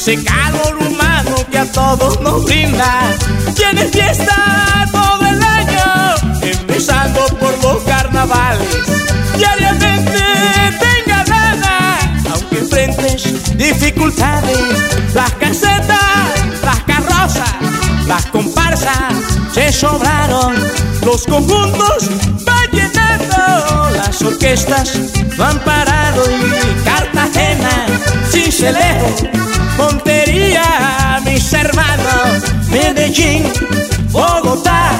Ese calor humano que a todos nos brinda. Tienes fiesta todo el año. Empezando por los carnavales. Diariamente tenga gana. Aunque enfrentes dificultades. Las casetas, las carrozas, las comparsas se sobraron. Los conjuntos van llenando. Las orquestas no han parado. Y Cartagena, Cincelejo, Montería, mis hermanos, Medellín, Bogotá,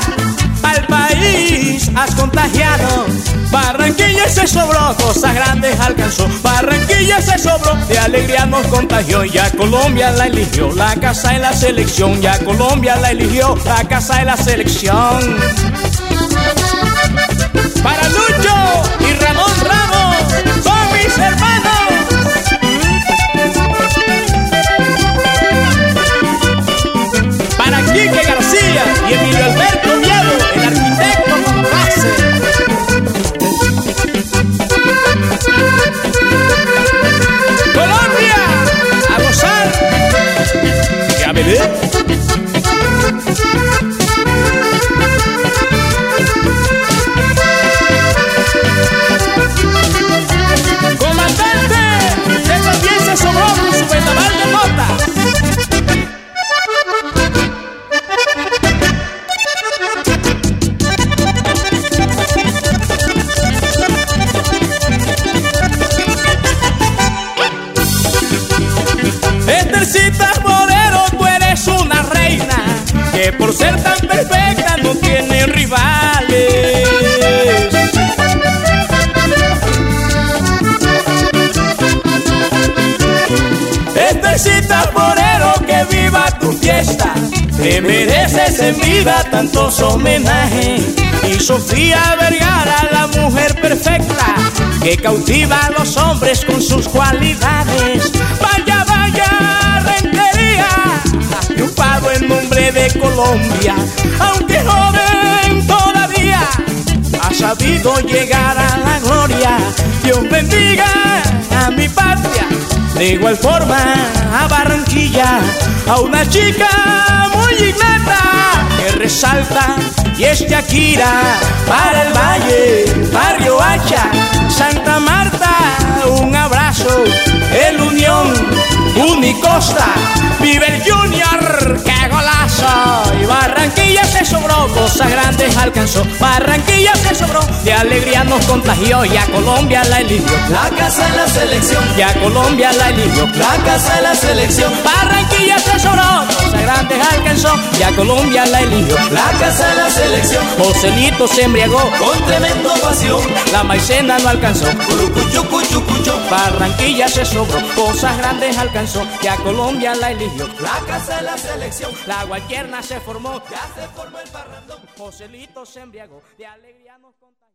al país has contagiado. Barranquilla se sobró, cosas grandes alcanzó. Barranquilla se sobró, de alegría nos contagió. Ya Colombia la eligió, la casa de la selección. Ya Colombia la eligió, la casa de la selección. Y Emilio Alberto Miedo, el arquitecto con clase. Colombia, a gozar. Ya bebé. Estercita Morero, tú eres una reina que por ser tan perfecta no tiene rivales. Estercita Morero, que viva tu fiesta. Te mereces en vida tantos homenajes. Y Sofía Vergara, la mujer perfecta, que cautiva a los hombres con sus cualidades. Vaya, de Colombia, aunque joven todavía. Has sabido llegar a la gloria. Dios bendiga a mi patria. De igual forma a Barranquilla, a una chica muy ignata que resalta y es Shakira para el Valle, Barrio Hacha, Santa Marta, un abrazo, el Unión, Unicosta, vive el Junior, golazo, y Barranquilla se sobró, cosas grandes alcanzó, Barranquilla se sobró, de alegría nos contagió, y a Colombia la eligió, La casa de la selección, y a Colombia la eligió, la casa de la selección, y a Colombia la eligió, la casa de la selección, Joselito se embriagó, con tremendo pasión. la maicena no alcanzó, Curucuchu, cuchu, cuchu. Barranquilla se sobró, cosas grandes alcanzó, y a Colombia la eligió, La casa de la selección, la guayerna se formó, ya se formó el parrandón. Joselito se embriagó, de alegría nos contó.